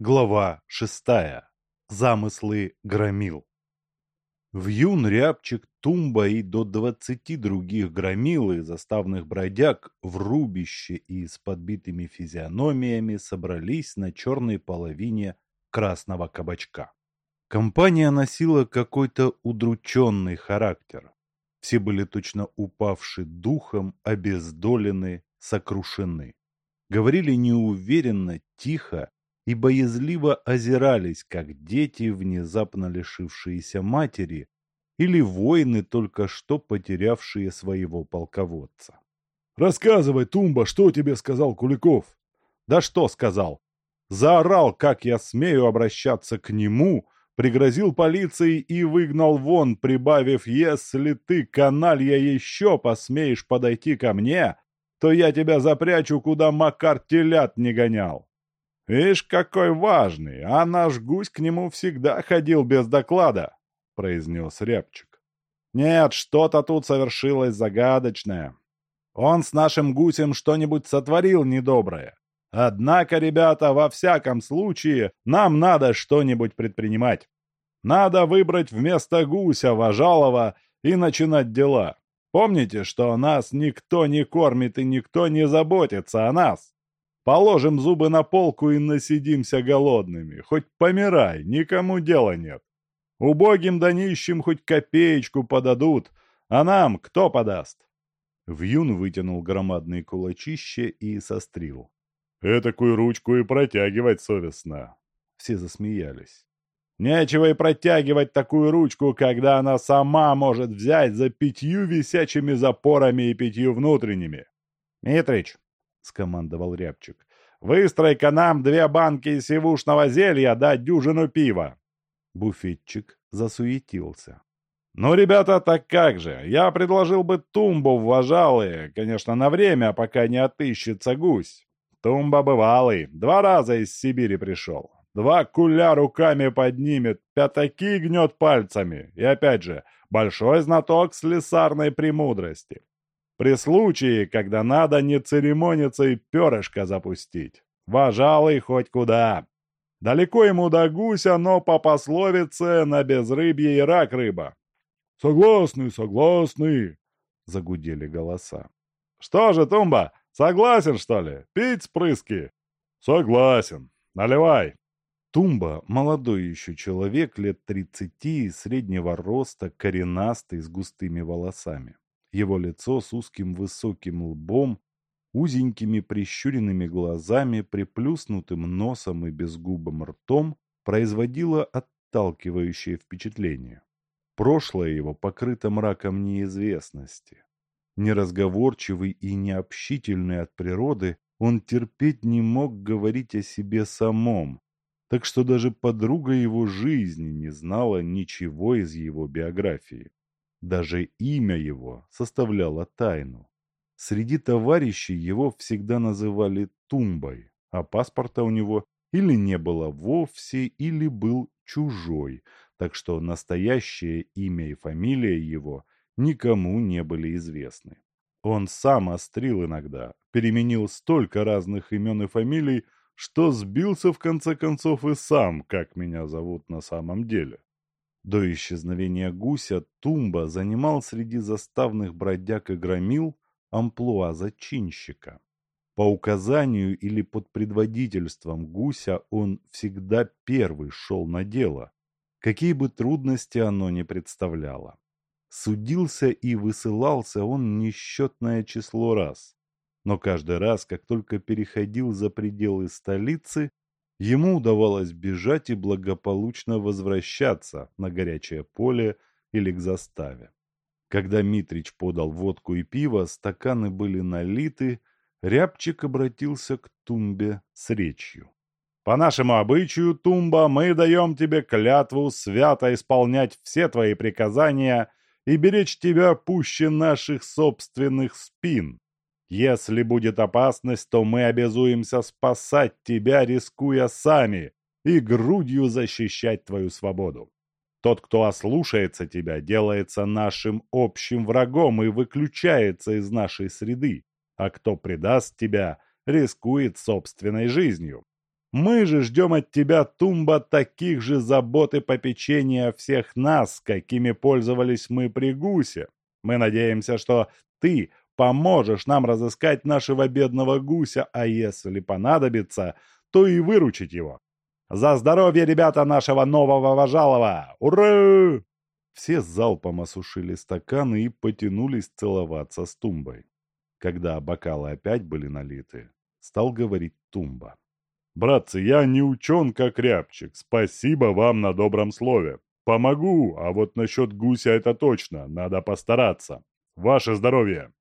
Глава шестая. Замыслы громил. Вьюн, Рябчик, Тумба и до двадцати других громил и заставных бродяг в рубище и с подбитыми физиономиями собрались на черной половине красного кабачка. Компания носила какой-то удрученный характер. Все были точно упавши духом, обездолены, сокрушены. Говорили неуверенно, тихо, и боязливо озирались, как дети, внезапно лишившиеся матери, или воины, только что потерявшие своего полководца. «Рассказывай, Тумба, что тебе сказал Куликов?» «Да что сказал? Заорал, как я смею обращаться к нему, пригрозил полицией и выгнал вон, прибавив, если ты, каналья, еще посмеешь подойти ко мне, то я тебя запрячу, куда Макар телят не гонял. «Ишь, какой важный, а наш гусь к нему всегда ходил без доклада», — произнес Рябчик. «Нет, что-то тут совершилось загадочное. Он с нашим гусем что-нибудь сотворил недоброе. Однако, ребята, во всяком случае, нам надо что-нибудь предпринимать. Надо выбрать вместо гуся вожалова и начинать дела. Помните, что нас никто не кормит и никто не заботится о нас?» Положим зубы на полку и насидимся голодными. Хоть помирай, никому дела нет. Убогим да нищим хоть копеечку подадут, а нам кто подаст?» Вьюн вытянул громадные кулачище и сострил. «Этакую ручку и протягивать совестно!» Все засмеялись. «Нечего и протягивать такую ручку, когда она сама может взять за пятью висячими запорами и пятью внутренними!» «Митрич, — скомандовал Рябчик. «Выстрой-ка нам две банки сивушного зелья да дюжину пива!» Буфетчик засуетился. «Ну, ребята, так как же? Я предложил бы тумбу в вожалые, конечно, на время, пока не отыщется гусь. Тумба бывалый, два раза из Сибири пришел. Два куля руками поднимет, пятаки гнет пальцами. И опять же, большой знаток слесарной премудрости. При случае, когда надо не церемониться и перышко запустить. Вожалый хоть куда. Далеко ему до гуся, но по пословице на безрыбье и рак рыба. «Согласны, согласны!» — загудели голоса. «Что же, Тумба, согласен, что ли? Пить спрыски?» «Согласен. Наливай!» Тумба, молодой еще человек, лет тридцати, среднего роста, коренастый, с густыми волосами. Его лицо с узким высоким лбом, узенькими прищуренными глазами, приплюснутым носом и безгубым ртом производило отталкивающее впечатление. Прошлое его покрыто мраком неизвестности. Неразговорчивый и необщительный от природы, он терпеть не мог говорить о себе самом, так что даже подруга его жизни не знала ничего из его биографии. Даже имя его составляло тайну. Среди товарищей его всегда называли Тумбой, а паспорта у него или не было вовсе, или был чужой, так что настоящее имя и фамилия его никому не были известны. Он сам острил иногда, переменил столько разных имен и фамилий, что сбился в конце концов и сам, как меня зовут на самом деле. До исчезновения гуся Тумба занимал среди заставных бродяг и громил амплуа зачинщика. По указанию или под предводительством гуся он всегда первый шел на дело, какие бы трудности оно ни представляло. Судился и высылался он несчетное число раз, но каждый раз, как только переходил за пределы столицы, Ему удавалось бежать и благополучно возвращаться на горячее поле или к заставе. Когда Митрич подал водку и пиво, стаканы были налиты, Рябчик обратился к Тумбе с речью. «По нашему обычаю, Тумба, мы даем тебе клятву свято исполнять все твои приказания и беречь тебя пуще наших собственных спин. Если будет опасность, то мы обязуемся спасать тебя, рискуя сами, и грудью защищать твою свободу. Тот, кто ослушается тебя, делается нашим общим врагом и выключается из нашей среды, а кто предаст тебя, рискует собственной жизнью. Мы же ждем от тебя, Тумба, таких же забот и попечения всех нас, какими пользовались мы при гусе. Мы надеемся, что ты поможешь нам разыскать нашего бедного гуся, а если понадобится, то и выручить его. За здоровье, ребята, нашего нового вожалого! Ура!» Все залпом осушили стаканы и потянулись целоваться с Тумбой. Когда бокалы опять были налиты, стал говорить Тумба. «Братцы, я не учен, как рябчик. Спасибо вам на добром слове. Помогу, а вот насчет гуся это точно, надо постараться. Ваше здоровье!»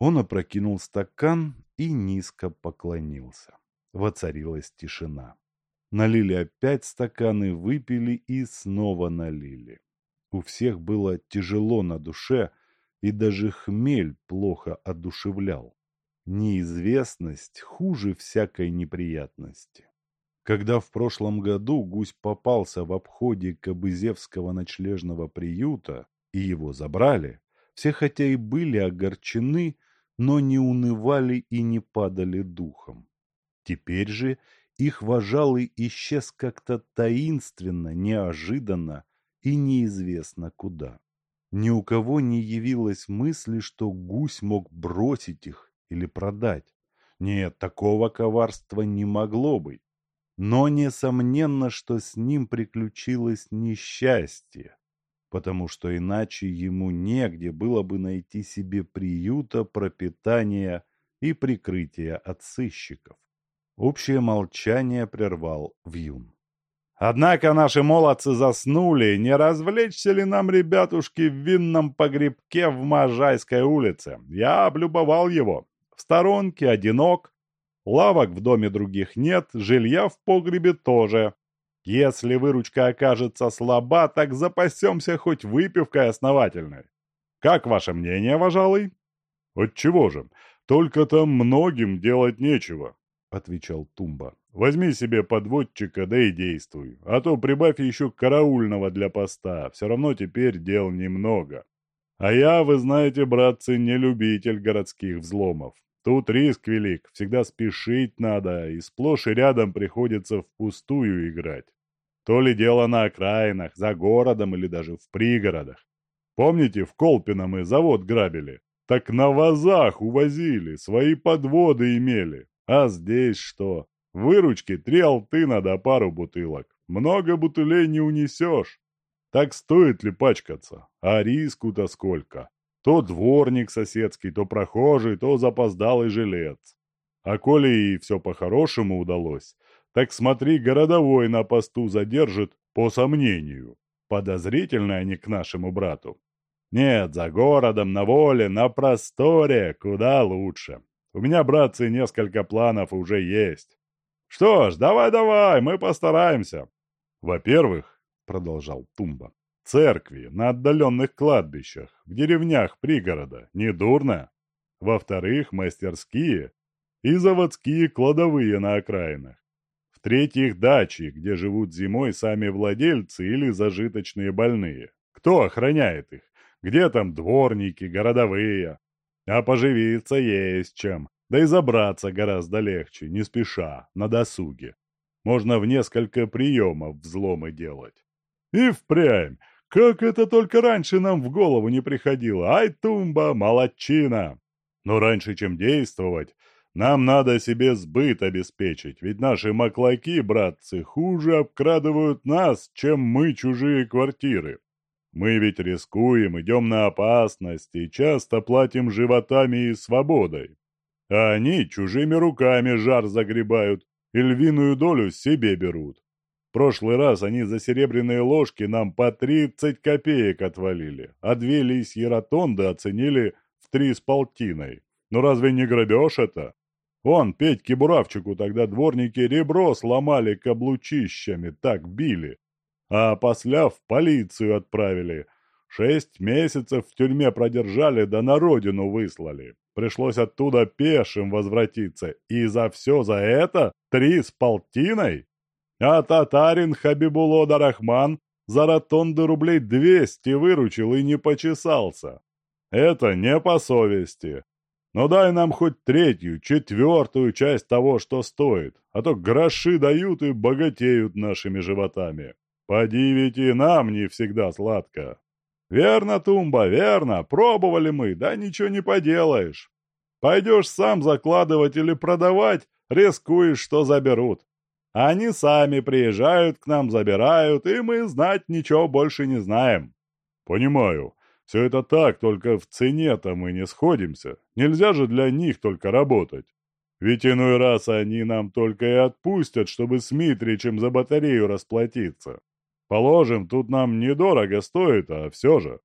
Он опрокинул стакан и низко поклонился. Воцарилась тишина. Налили опять стаканы, выпили и снова налили. У всех было тяжело на душе, и даже хмель плохо одушевлял. Неизвестность хуже всякой неприятности. Когда в прошлом году гусь попался в обходе Кобызевского ночлежного приюта, и его забрали, все хотя и были огорчены, но не унывали и не падали духом. Теперь же их вожалый исчез как-то таинственно, неожиданно и неизвестно куда. Ни у кого не явилось мысли, что гусь мог бросить их или продать. Нет, такого коварства не могло быть. Но несомненно, что с ним приключилось несчастье, потому что иначе ему негде было бы найти себе приюта, пропитания и прикрытия от сыщиков. Общее молчание прервал Вьюн. «Однако наши молодцы заснули. Не развлечься ли нам, ребятушки, в винном погребке в Можайской улице? Я облюбовал его. В сторонке одинок. Лавок в доме других нет, жилья в погребе тоже. Если выручка окажется слаба, так запасемся хоть выпивкой основательной. Как ваше мнение, вожалый?» «Отчего же? Только там многим делать нечего. — отвечал Тумба. «Возьми себе подводчика, да и действуй. А то прибавь еще караульного для поста. Все равно теперь дел немного. А я, вы знаете, братцы, не любитель городских взломов. Тут риск велик, всегда спешить надо, и сплошь и рядом приходится впустую играть. То ли дело на окраинах, за городом или даже в пригородах. Помните, в Колпино мы завод грабили? Так на вазах увозили, свои подводы имели. А здесь что? Выручки три алтына да пару бутылок. Много бутылей не унесешь. Так стоит ли пачкаться? А риску-то сколько? То дворник соседский, то прохожий, то запоздалый жилец. А коли и все по-хорошему удалось, так смотри, городовой на посту задержит по сомнению. Подозрительно они к нашему брату. Нет, за городом, на воле, на просторе, куда лучше. У меня, братцы, несколько планов уже есть. Что ж, давай-давай, мы постараемся. Во-первых, продолжал Тумба, церкви на отдаленных кладбищах, в деревнях пригорода, не дурно. Во-вторых, мастерские и заводские кладовые на окраинах. В-третьих, дачи, где живут зимой сами владельцы или зажиточные больные. Кто охраняет их? Где там дворники, городовые? А поживиться есть чем. Да и забраться гораздо легче, не спеша, на досуге. Можно в несколько приемов взломы делать. И впрямь, как это только раньше нам в голову не приходило. Ай, тумба, молодчина! Но раньше, чем действовать, нам надо себе сбыт обеспечить, ведь наши маклаки, братцы, хуже обкрадывают нас, чем мы чужие квартиры. Мы ведь рискуем, идем на опасность и часто платим животами и свободой. А они чужими руками жар загребают и львиную долю себе берут. Прошлый раз они за серебряные ложки нам по тридцать копеек отвалили, а две лисьи ротонды оценили в три с полтиной. Ну разве не грабеж это? Он, Петьке Буравчику, тогда дворники ребро сломали каблучищами, так били, а после в полицию отправили. Шесть месяцев в тюрьме продержали, да на родину выслали. Пришлось оттуда пешим возвратиться. И за все за это три с полтиной? А татарин Хабибуло Дарахман за ротонды рублей двести выручил и не почесался. Это не по совести. Но дай нам хоть третью, четвертую часть того, что стоит, а то гроши дают и богатеют нашими животами. Поди ведь и нам не всегда сладко. Верно, Тумба, верно, пробовали мы, да ничего не поделаешь. Пойдешь сам закладывать или продавать, рискуешь, что заберут. Они сами приезжают к нам, забирают, и мы знать ничего больше не знаем. Понимаю. Все это так, только в цене-то мы не сходимся. Нельзя же для них только работать. Ведь иной раз они нам только и отпустят, чтобы с Митричем за батарею расплатиться. Положим, тут нам недорого стоит, а все же.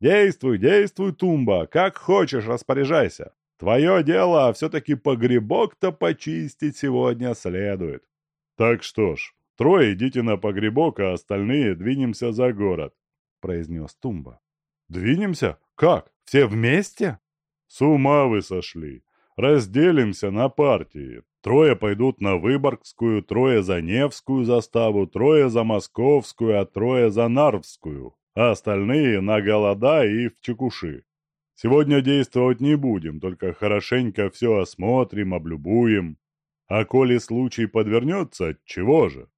Действуй, действуй, Тумба, как хочешь распоряжайся. Твое дело, а все-таки погребок-то почистить сегодня следует. Так что ж, трое идите на погребок, а остальные двинемся за город, произнес Тумба. Двинемся? Как? Все вместе? С ума вы сошли. Разделимся на партии. Трое пойдут на Выборгскую, трое за Невскую заставу, трое за Московскую, а трое за Нарвскую, а остальные на Голода и в Чекуши. Сегодня действовать не будем, только хорошенько все осмотрим, облюбуем. А коли случай подвернется, чего же?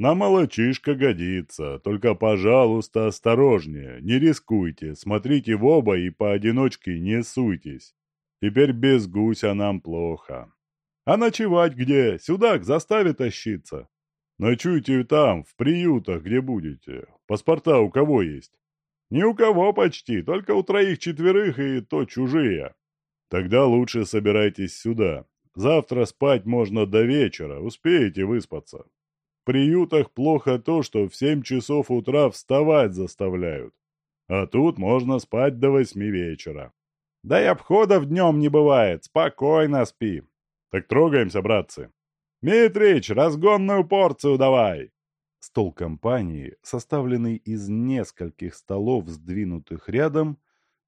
На молочишка годится, только, пожалуйста, осторожнее, не рискуйте, смотрите в оба и поодиночке не суйтесь. Теперь без гуся нам плохо. А ночевать где? Сюда, к заставе тащиться. Ночуйте там, в приютах, где будете. Паспорта у кого есть? Ни у кого почти, только у троих-четверых и то чужие. Тогда лучше собирайтесь сюда. Завтра спать можно до вечера, успеете выспаться. Приютах плохо то, что в семь часов утра вставать заставляют. А тут можно спать до восьми вечера. Да и обходов днем не бывает, спокойно спи. Так трогаемся, братцы. Митрич, разгонную порцию давай. Стол компании, составленный из нескольких столов, сдвинутых рядом,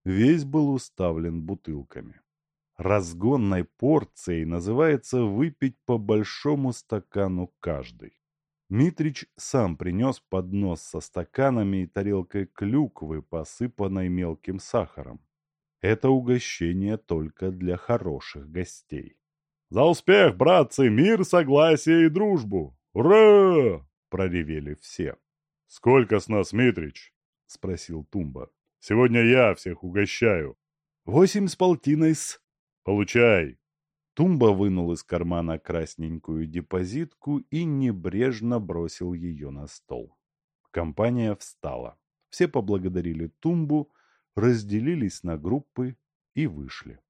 весь был уставлен бутылками. Разгонной порцией называется выпить по большому стакану каждый. Митрич сам принес поднос со стаканами и тарелкой клюквы, посыпанной мелким сахаром. Это угощение только для хороших гостей. «За успех, братцы! Мир, согласие и дружбу! Ура!» — проревели все. «Сколько с нас, Митрич?» — спросил Тумба. «Сегодня я всех угощаю». «Восемь с полтиной-с». «Получай». Тумба вынул из кармана красненькую депозитку и небрежно бросил ее на стол. Компания встала. Все поблагодарили Тумбу, разделились на группы и вышли.